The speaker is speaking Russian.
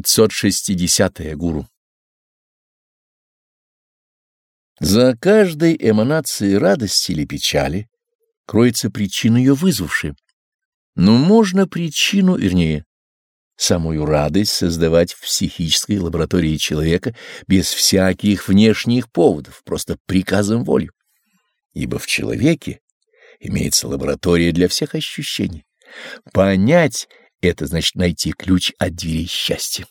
560 -е гуру За каждой эманацией радости или печали кроется причина ее вызвавшая. Но можно причину, вернее, самую радость создавать в психической лаборатории человека без всяких внешних поводов, просто приказом воли. Ибо в человеке имеется лаборатория для всех ощущений. Понять — это значит найти ключ от дверей счастья.